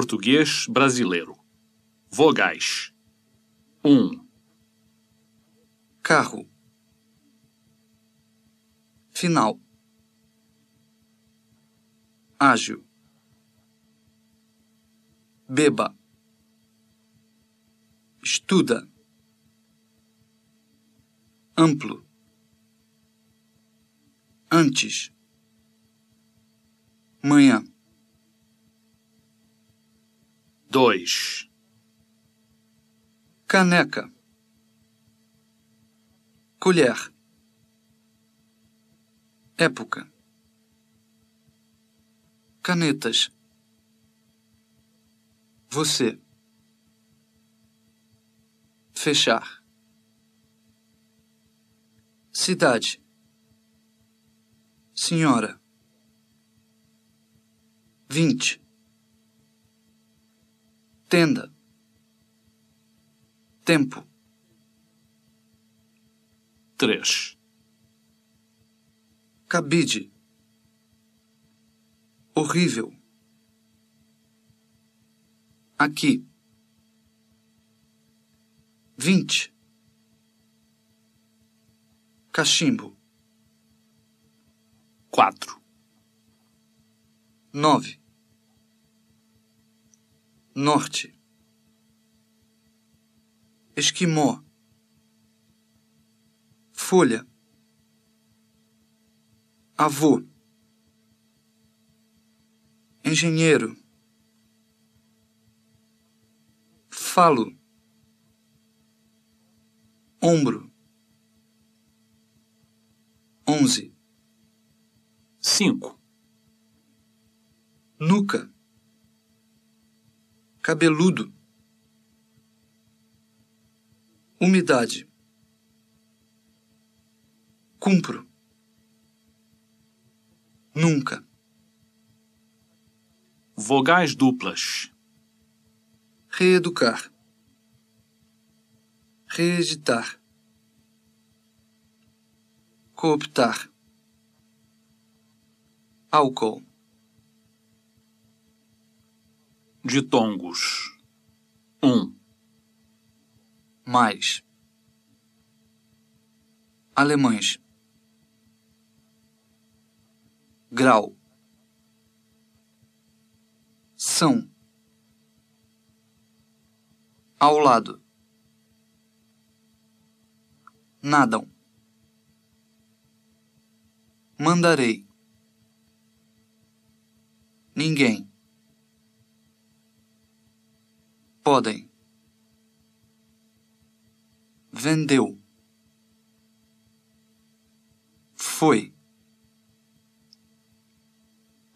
português brasileiro. Vogais. 1, carro, final, ágil, beba, estuda, amplo, antes, manhã, 2, caneca, colher, época, canetas, você, fechar, cidade, senhora, vinte, tenda, tempo, 3, cabide, horrível, aqui, vinte, cachimbo, 4, nove, norte, esquimó, folha, avô, engenheiro, falo, ombro, onze, 5, nuca, cabeludo, umidade, cumpro, nunca, vogais duplas. reeducar, reeditar, cooptar, álcool, Ditongos. 1, mais, alemães, grau, são, ao lado, nadam, mandarei, ninguém, podem, vendeu, foi,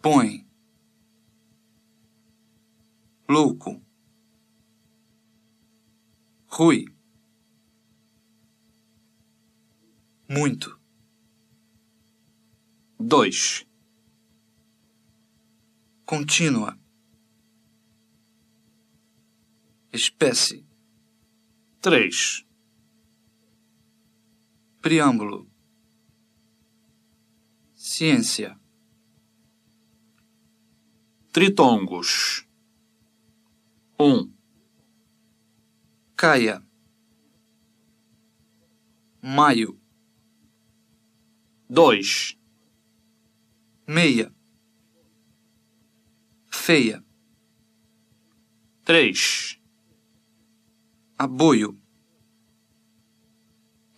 põe, louco, Rui, muito, 2, contínua, espécie, 3, preâmbulo, ciência, tritongos. 1, caia, maio, 2, meia, feia, 3, aboio,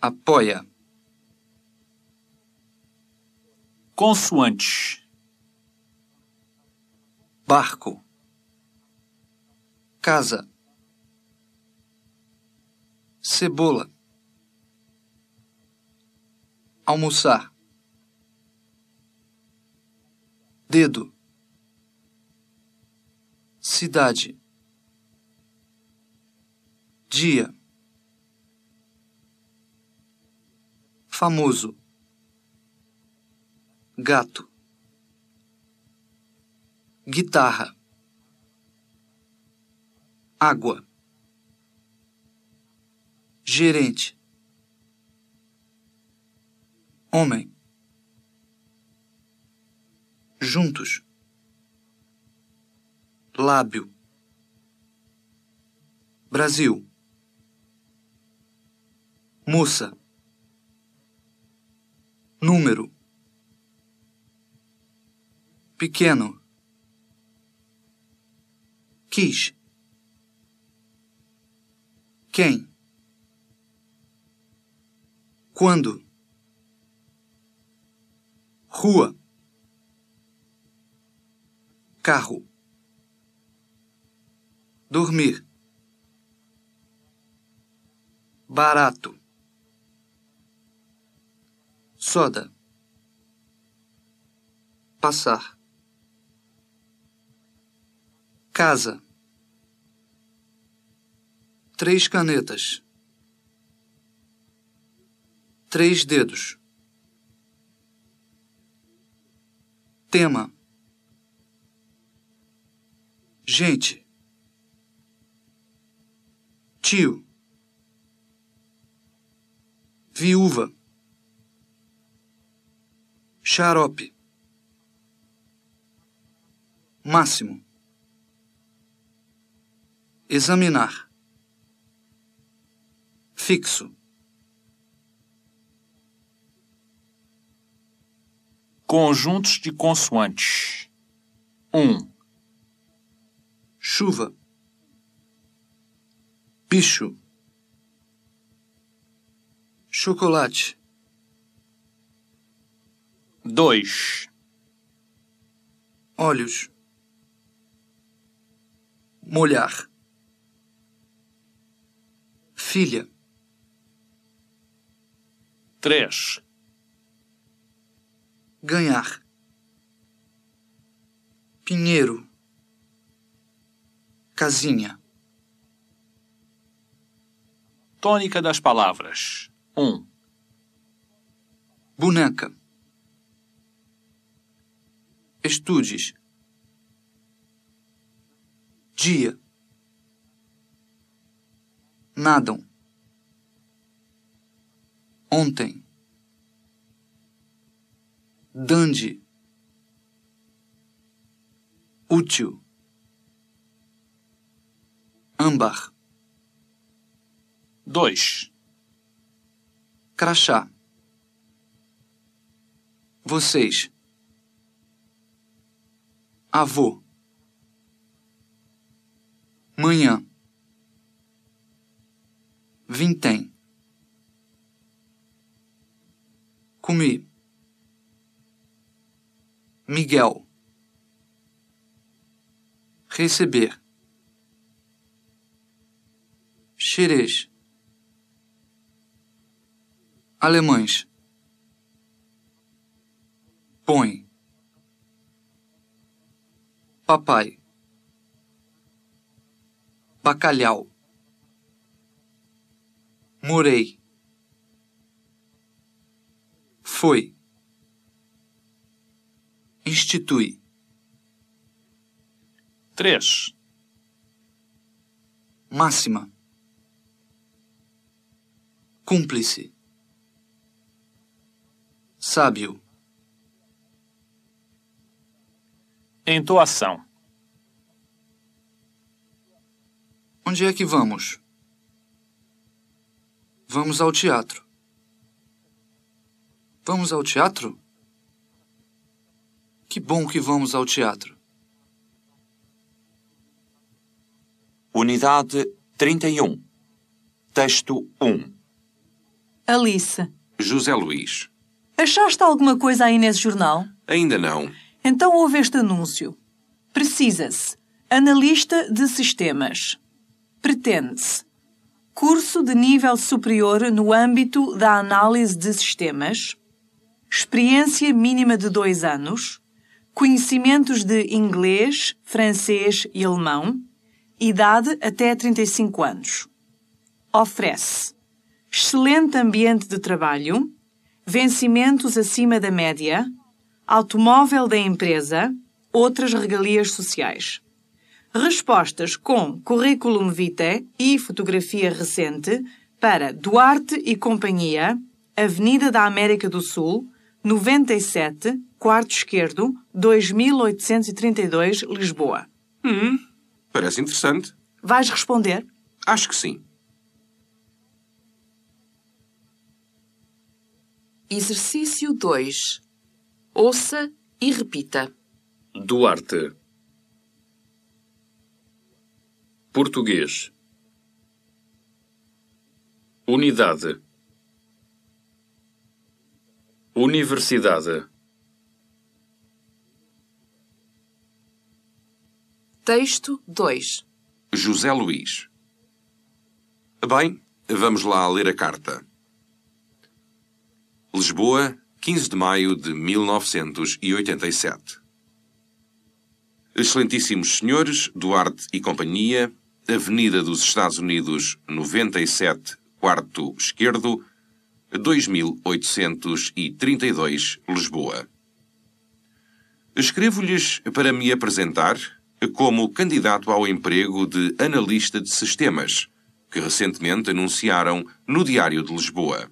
apoia, consoantes. barco, casa, cebola, almoçar, dedo, cidade, dia, famoso, gato, guitarra, água, gerente, homem, juntos, lábio, Brasil. Moça. Número. Pequeno. Quis. Quem? Quando? Rua. Carro. Dormir. Barato. Soda. Passar. Casa. Três canetas. Três dedos. Tema. Gente. Tio. Viúva. Xarope. Máximo. Examinar. Fixo. Conjuntos de consoantes. 1, Chuva. Bicho. Chocolate. 2, Olhos. Molhar. Filha. 3, Ganhar. Pinheiro. Casinha. tônica das palavras. 1, Boneca. Estudes. Dia. Nadam. Ontem. Dandy. Útil. Âmbar. 2, Crachá. Vocês. Avô. Manhã. Vintém. Comi. Miguel. Receber. Xerez. Alemães. Põe. Papai. Bacalhau. Morei. Foi. Institui. 3, Máxima. Cúmplice. Sábio. Entoação. Onde é que vamos? Vamos ao teatro. Vamos ao teatro? Que bom que vamos ao teatro. Unidade 31. Texto 1. Alice, José Luís. achaste alguma coisa aí nesse jornal? Ainda não. Então ouve este anúncio. Precisa-se. Analista de sistemas. Pretende-se. Curso de nível superior no âmbito da análise de sistemas. Experiência mínima de dois anos. Conhecimentos de inglês, francês e alemão. Idade até 35 anos. Oferece excelente ambiente de trabalho, vencimentos acima da média, automóvel da empresa, outras regalias sociais. Respostas com currículo vitae e fotografia recente para Duarte e Companhia, Avenida da América do Sul, 97, quarto esquerdo, 2832, Lisboa. Parece interessante. Vais responder? Acho que sim. Exercício 2. Ouça e repita. Duarte. Português. Unidade. Universidade. Texto 2. José Luís. Bem, vamos lá ler a carta. Lisboa, 15 de maio de 1987. Excelentíssimos senhores, Duarte e companhia, Avenida dos Estados Unidos, 97, quarto esquerdo, 2832, Lisboa. Escrevo-lhes para me apresentar como candidato ao emprego de analista de sistemas, que recentemente anunciaram no Diário de Lisboa.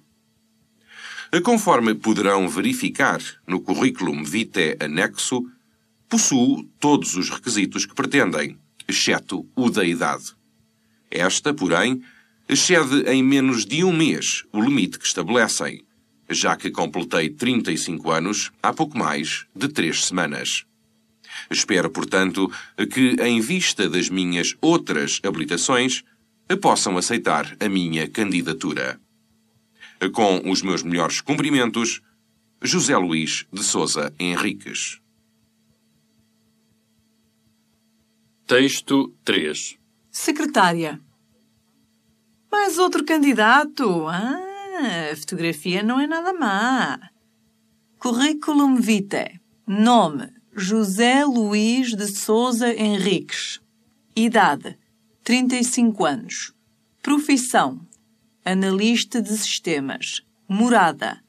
Conforme poderão verificar no currículo vitae anexo, possuo todos os requisitos que pretendem, exceto o da idade. Esta, porém, excede em menos de um mês o limite que estabelecem, já que completei 35 anos há pouco mais de três semanas. Espero, portanto, que, em vista das minhas outras habilitações, possam aceitar a minha candidatura. Com os meus melhores cumprimentos, José Luís de Souza Henriques. Texto 3. Secretária. Mais outro candidato? Ah, a fotografia não é nada má. Currículum vitae. Nome: José Luís de Souza Henriques. Idade: 35 anos. Profissão: Analista de sistemas. Morada: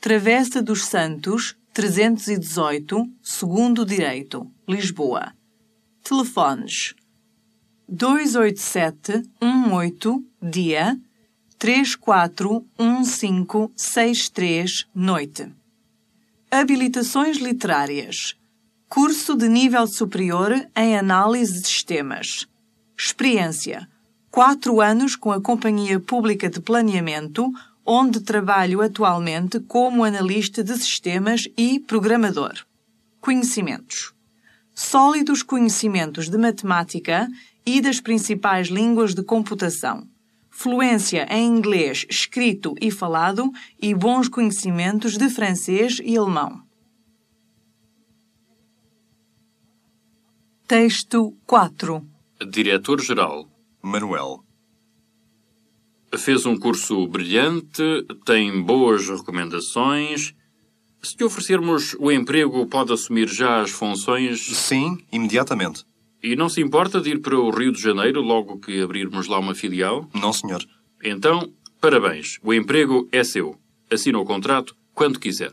Travessa dos Santos, 318, segundo direito, Lisboa. Telefones: 287-18, dia 341563, noite. Habilitações literárias. Curso de nível superior em análise de sistemas. Experiência. Quatro anos com a Companhia Pública de Planeamento, onde trabalho atualmente como analista de sistemas e programador. Conhecimentos. Sólidos conhecimentos de matemática e das principais línguas de computação. Fluência em inglês escrito e falado e bons conhecimentos de francês e alemão. Texto 4. Diretor-Geral. Manuel. Fez um curso brilhante, tem boas recomendações. Se lhe oferecermos o emprego, pode assumir já as funções Sim, imediatamente. e não se importa de ir para o Rio de Janeiro logo que abrirmos lá uma filial? Não, senhor. Então, parabéns. O emprego é seu. Assina o contrato quando quiser.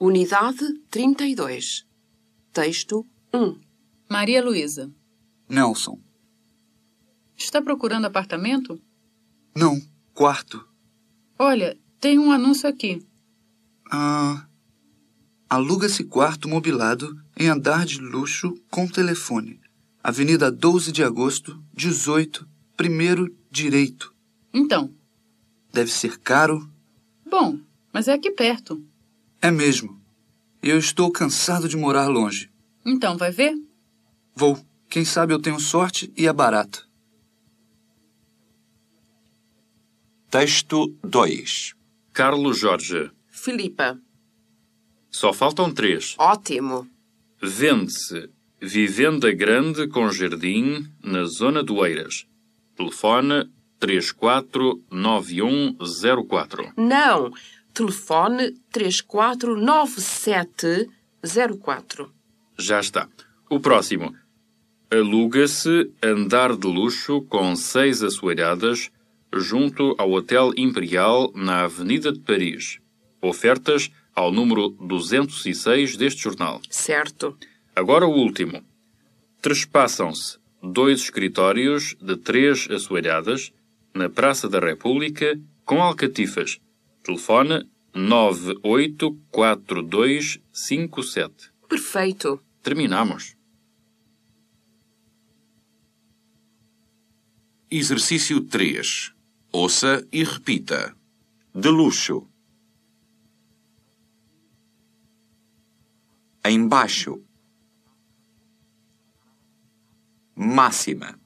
Unidade 32. Texto 1. Maria Luísa, Nelson. está procurando apartamento? Não, quarto. Olha, tem um anúncio aqui. Ah. Aluga-se quarto mobilado em andar de luxo com telefone. Avenida 12 de agosto, 18, primeiro direito. Então, Deve ser caro. bom, mas é aqui perto. É mesmo. Eu estou cansado de morar longe. Então, vai ver? Vou. Quem sabe eu tenho sorte e é barato. Texto 2. Carlos Jorge. Filipa. Só faltam três. Ótimo. Vende-se Vivenda Grande com Jardim, na zona do Eiras. Telefone 349104. Não. Telefone 349704. Já está. O próximo. Aluga-se andar de luxo com seis assoalhadas junto ao Hotel Imperial na Avenida de Paris. Ofertas ao número 206 deste jornal. Certo. Agora o último. Trespassam-se dois escritórios de três assoalhadas na Praça da República com alcatifas. Telefone 984257. Perfeito. Terminamos. Exercício 3. Ouça e repita. De luxo. Embaixo. Máxima.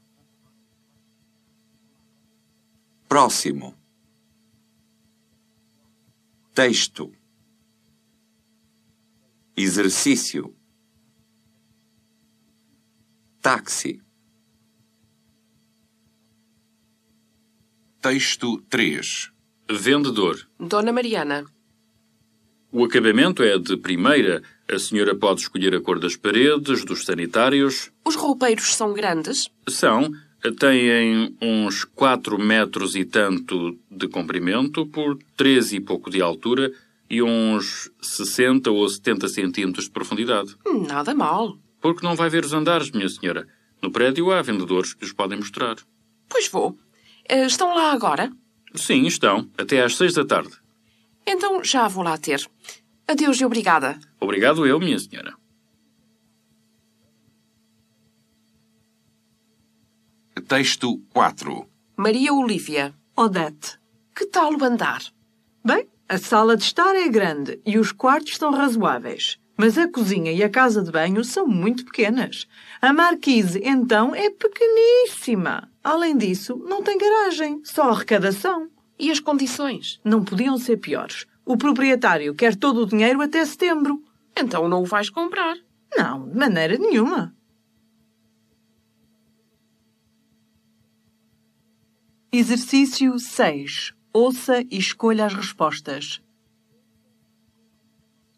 Próximo. Texto. Exercício. Táxi. Texto 3. Vendedor. Dona Mariana. O acabamento é de primeira. A senhora pode escolher a cor das paredes, dos sanitários. Os roupeiros são grandes? São, têm uns 4 metros e tanto de comprimento por 3 e pouco de altura e uns 60 ou 70 centímetros de profundidade. Nada mal. Porque não vai ver os andares, minha senhora. No prédio há vendedores que os podem mostrar. Pois vou. Eh, Estão lá agora? Sim, estão. Até às 6 da tarde. Então já vou lá ter. Adeus e obrigada. Obrigado eu, minha senhora. Texto 4. Maria Olívia. Odete. Que tal o andar? Bem, a sala de estar é grande e os quartos são razoáveis. Mas a cozinha e a casa de banho são muito pequenas. A marquise, então, é pequeníssima. Além disso, não tem garagem, só arrecadação. E as condições? Não podiam ser piores. O proprietário quer todo o dinheiro até setembro. Então não o vais comprar. Não, de maneira nenhuma. Exercício 6. Ouça e escolha as respostas.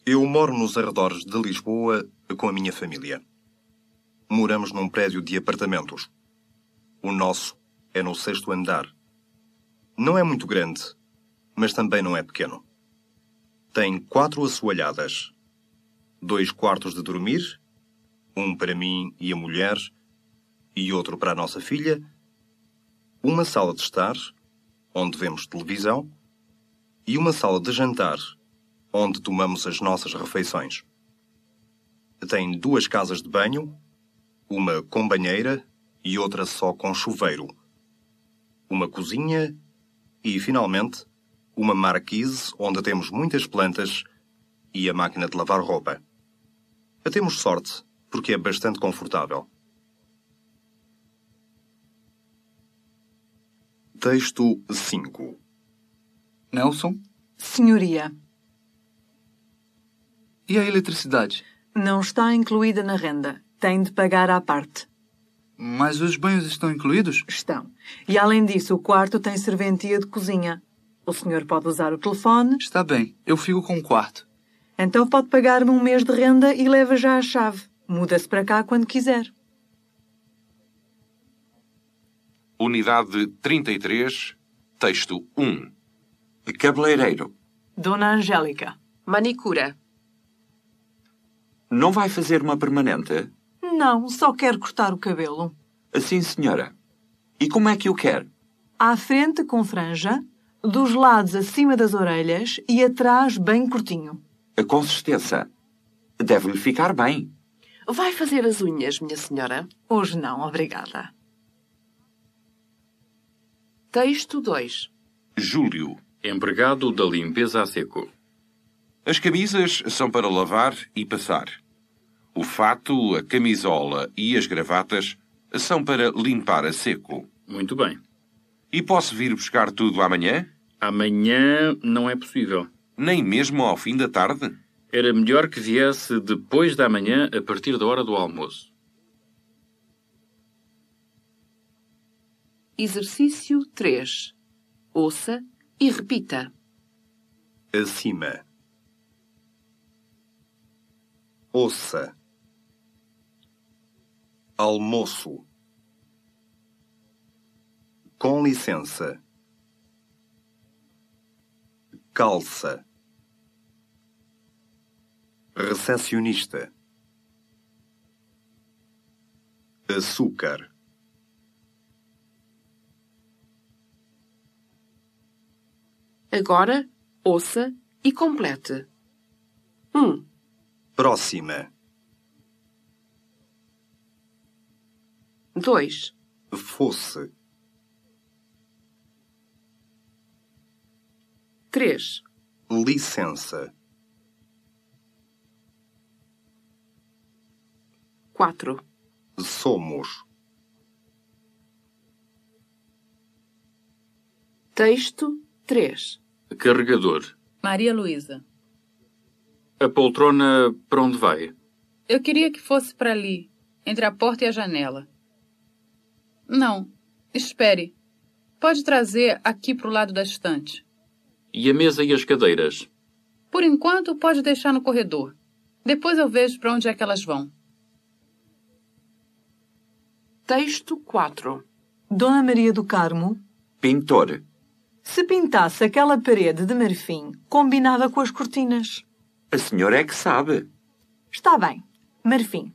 Eu moro nos arredores de Lisboa com a minha família. Moramos num prédio de apartamentos. O nosso é no sexto andar. Não é muito grande, mas também não é pequeno. Tem quatro assoalhadas, dois quartos de dormir, um para mim e a mulher e outro para a nossa filha, uma sala de estar, onde vemos televisão, e uma sala de jantar, onde tomamos as nossas refeições. Tem duas casas de banho, uma com banheira e outra só com chuveiro, uma cozinha e, finalmente, uma marquise onde temos muitas plantas e a máquina de lavar roupa. Temos sorte, porque é bastante confortável. Texto 5 Nelson, Senhoria, e a eletricidade? não está incluída na renda. Tem de pagar à parte. Mas os banhos estão incluídos? Estão. E além disso, o quarto tem serventia de cozinha. O senhor pode usar o telefone, Está bem, eu fico com o quarto. então pode pagar-me um mês de renda e leva já a chave. Muda-se para cá quando quiser. Unidade 33. Texto 1. Cabeleireiro. Dona Angélica. Manicura. Não vai fazer uma permanente? Não, só quero cortar o cabelo. Sim, senhora. E como é que o quer? À frente com franja, dos lados acima das orelhas e atrás bem curtinho. Com certeza. Deve-lhe ficar bem. Vai fazer as unhas, minha senhora? Hoje não, obrigada. Texto 2. Júlio. Empregado da limpeza a seco. As camisas são para lavar e passar. O fato, a camisola e as gravatas são para limpar a seco. Muito bem. E posso vir buscar tudo amanhã? Amanhã não é possível. Nem mesmo ao fim da tarde? Era melhor que viesse depois da manhã, a partir da hora do almoço. Exercício 3. Ouça e repita. acima. Ouça. Almoço. Com licença. Calça. Recepcionista. Açúcar. Agora, ouça e complete. 1, Próxima. 2. Fosse. 3. Licença. 4. Somos. Texto 3. Carregador. Maria Luísa. A poltrona para onde vai? Eu queria que fosse para ali, entre a porta e a janela. Não, espere. Pode trazer aqui para o lado da estante. E a mesa e as cadeiras? Por enquanto, pode deixar no corredor. Depois eu vejo para onde é que elas vão. Texto quatro. Dona Maria do Carmo, Pintor. se pintasse aquela parede de marfim, combinava com as cortinas. A senhora é que sabe. Está bem, marfim.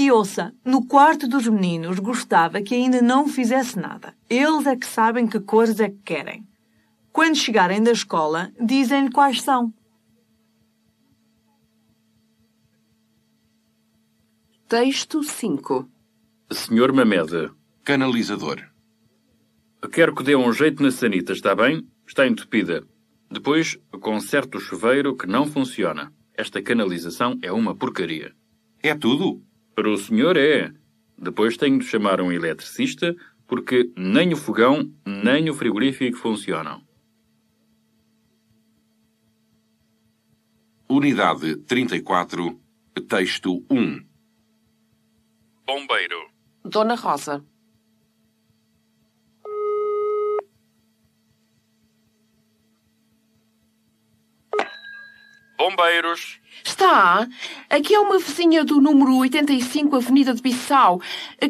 E ouça, no quarto dos meninos gostava que ainda não fizesse nada. Eles é que sabem que cores é que querem. Quando chegarem da escola, dizem-lhe quais são. Texto cinco. Senhor Mamede, Canalizador. quero que dê um jeito na sanita, está bem? Está entupida. Depois, conserto o chuveiro que não funciona. Esta canalização é uma porcaria. É tudo? Para o senhor é. Depois tenho de chamar um eletricista porque nem o fogão nem o frigorífico funcionam. Unidade 34, texto 1. Bombeiro. Dona Rosa. Bombeiros. Está. Aqui é uma vizinha do número 85, Avenida de Bissau.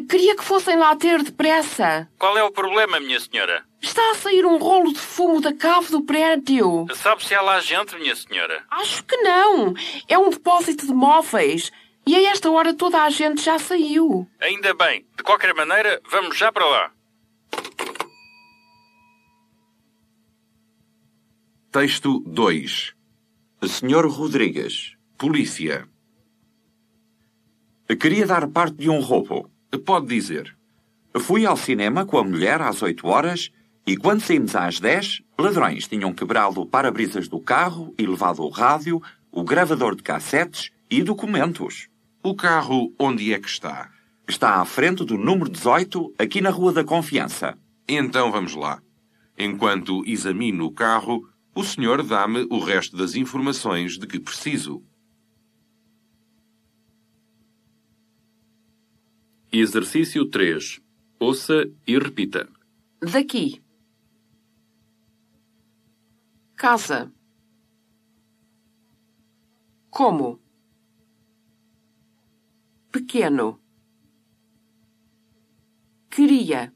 Queria que fossem lá ter depressa. Qual é o problema, minha senhora? Está a sair um rolo de fumo da cave do prédio. Sabe se há lá gente, minha senhora? Acho que não. É um depósito de móveis. E a esta hora toda a gente já saiu. Ainda bem. De qualquer maneira, vamos já para lá. Texto 2. Senhor Rodrigues. Polícia. Queria dar parte de um roubo. Pode dizer. Fui ao cinema com a mulher às 8 horas e quando saímos às 10, ladrões tinham quebrado o para-brisas do carro e levado o rádio, o gravador de cassetes e documentos. O carro onde é que está? Está à frente do número 18, aqui na Rua da Confiança. Então vamos lá. Enquanto examino o carro, o senhor dá-me o resto das informações de que preciso. Exercício 3. Ouça e repita. Daqui. Casa. Como? Pequeno. Queria.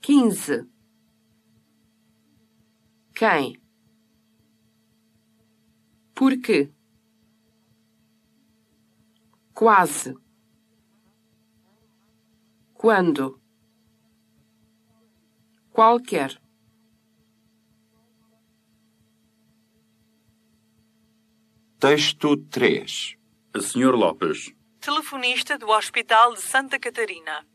Quinze. Quem? Por quê? Quase. Quando? Qualquer. Texto 3. Senhor Lopes. Telefonista do Hospital de Santa Catarina.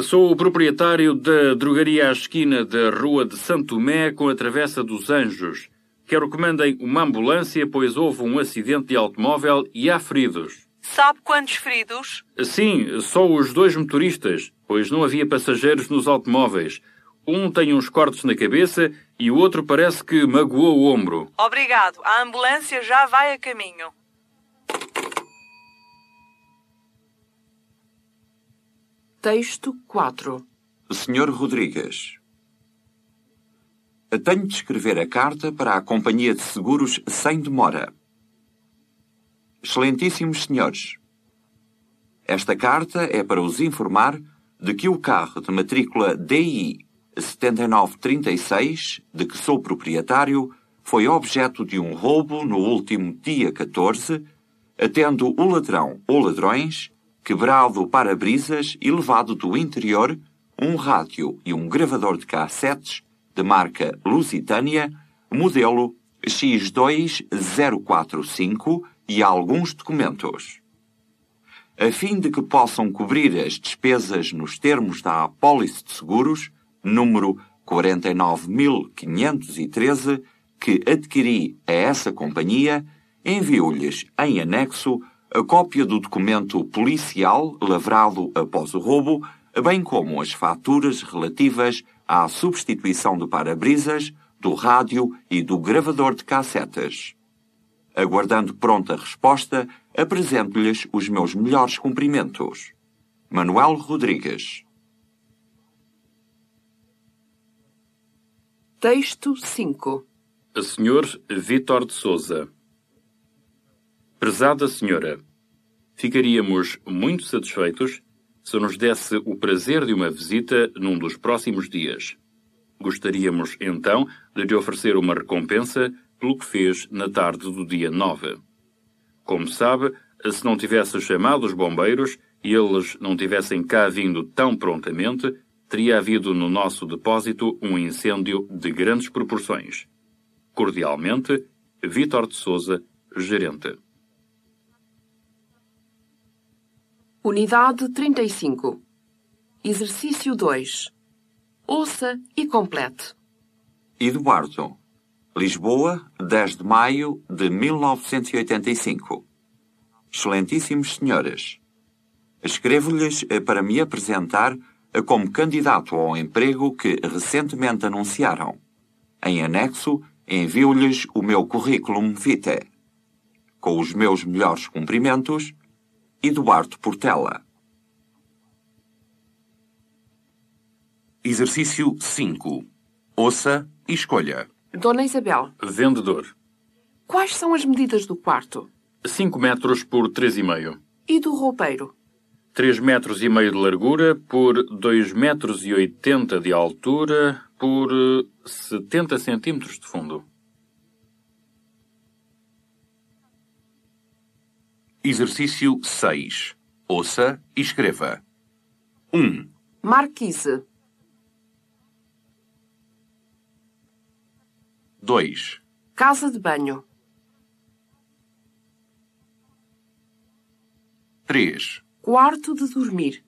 Sou o proprietário da drogaria à esquina da Rua de Santo Tomé com a Travessa dos Anjos. Quero que mandem uma ambulância, pois houve um acidente de automóvel e há feridos. Sabe quantos feridos? Sim, só os dois motoristas, pois não havia passageiros nos automóveis. Um tem uns cortes na cabeça e o outro parece que magoou o ombro. Obrigado. A ambulância já vai a caminho. Texto 4. Senhor Rodrigues. Tenho de escrever a carta para a Companhia de Seguros sem demora. Excelentíssimos senhores, esta carta é para os informar de que o carro de matrícula DI 7936, de que sou proprietário, foi objeto de um roubo no último dia 14, atendo o ladrão ou ladrões quebrado o para-brisas e levado do interior um rádio e um gravador de cassetes de marca Lusitânia, modelo X2045 e alguns documentos. A fim de que possam cobrir as despesas nos termos da apólice de seguros, número 49.513 que adquiri a essa companhia, envio-lhes em anexo a cópia do documento policial lavrado após o roubo, bem como as faturas relativas à substituição do para-brisas, do rádio e do gravador de cassetas. Aguardando pronta resposta, apresento-lhes os meus melhores cumprimentos. Manuel Rodrigues. Texto 5. Sr. Vítor de Souza. Prezada Senhora, ficaríamos muito satisfeitos se nos desse o prazer de uma visita num dos próximos dias. Gostaríamos, então, de lhe oferecer uma recompensa pelo que fez na tarde do dia 9. Como sabe, se não tivesse chamado os bombeiros e eles não tivessem cá vindo tão prontamente, teria havido no nosso depósito um incêndio de grandes proporções. Cordialmente, Vítor de Souza, gerente. Unidade 35. Exercício 2. Ouça e complete. Eduardo. Lisboa, 10 de maio de 1985. Excelentíssimos senhores. Escrevo-lhes eh, para me apresentar eh, como candidato ao emprego que recentemente anunciaram. Em anexo, envio-lhes o meu currículo vitae. Com os meus melhores cumprimentos, Eduardo Portela. Exercício 5. Ouça e escolha. Dona Isabel, Vendedor. quais são as medidas do quarto? 5 metros por 3,5. E do roupeiro? 3 metros e meio de largura por 2 metros e 80 de altura por eh, 70 centímetros de fundo. Exercício 6. Ouça e escreva. 1, Marquise. 2, Casa de banho. 3, Quarto de dormir.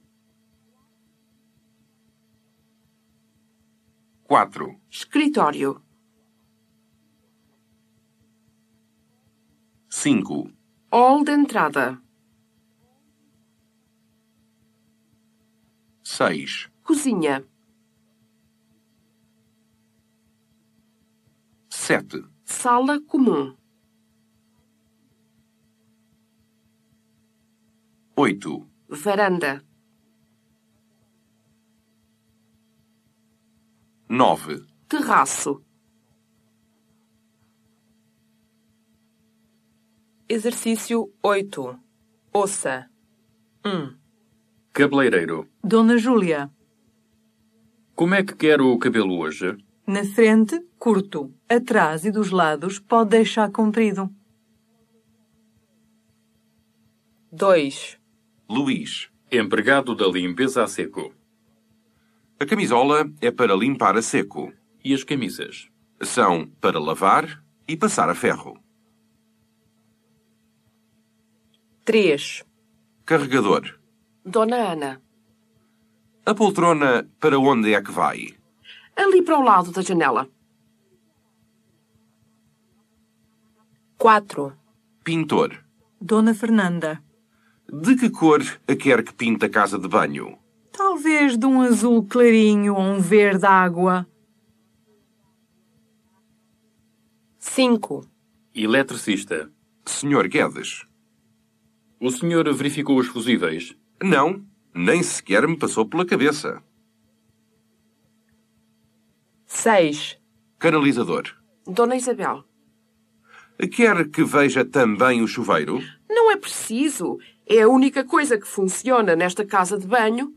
4, Escritório. 5, Hall de entrada. 6, Cozinha. 7, Sala comum. 8, Varanda. 9, Terraço. Exercício 8. Ouça. 1. Cabeleireiro. Dona Júlia. Como é que quer o cabelo hoje? Na frente, curto. Atrás e dos lados, pode deixar comprido. 2. Luís. Empregado da limpeza a seco. A camisola é para limpar a seco. E as camisas? São para lavar e passar a ferro. 3. Carregador. Dona Ana. A poltrona para onde é que vai? Ali para o lado da janela. 4. Pintor. Dona Fernanda. De que cor a quer que pinte a casa de banho? Talvez de um azul clarinho ou um verde água. 5. Eletricista. Senhor Guedes. O senhor verificou os fusíveis? Não, nem sequer me passou pela cabeça. 6. Canalizador. Dona Isabel. Quer que veja também o chuveiro? Não é preciso. É a única coisa que funciona nesta casa de banho.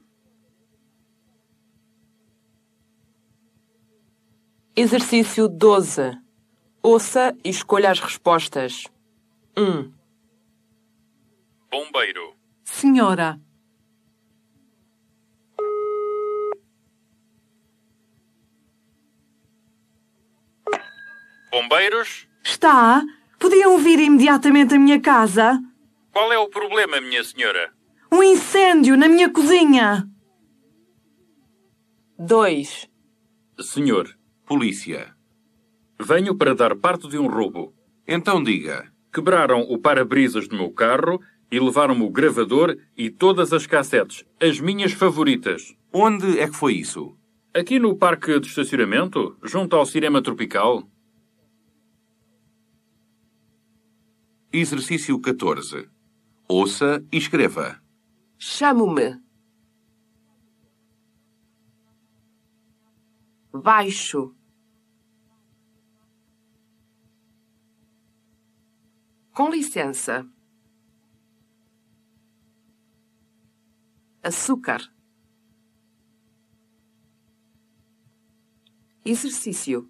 Exercício 12. Ouça e escolha as respostas. 1. Bombeiro. Senhora. Bombeiros? Está? Podiam vir imediatamente à minha casa? Qual é o problema, minha senhora? Um incêndio na minha cozinha. 2. Senhor, Polícia. venho para dar parte de um roubo. Então diga. Quebraram o para-brisas do meu carro e levaram-me o gravador e todas as cassetes, as minhas favoritas. Onde é que foi isso? Aqui no parque de estacionamento, junto ao Cinema Tropical. Exercício 14. Ouça e escreva. Chamo-me. Baixo. Com licença. Açúcar. Exercício.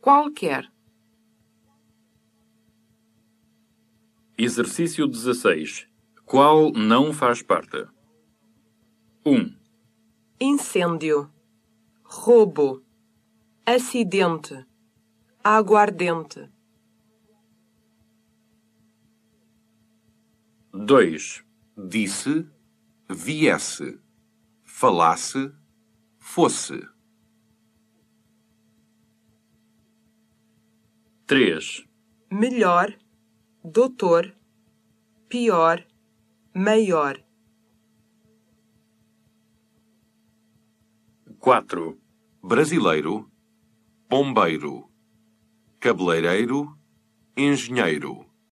Qualquer. Exercício 16. Qual não faz parte? 1, incêndio, roubo, acidente, aguardente, 2, Disse, viesse, falasse, fosse. 3, melhor, doutor, pior, maior, 4, Brasileiro, bombeiro, cabeleireiro, engenheiro.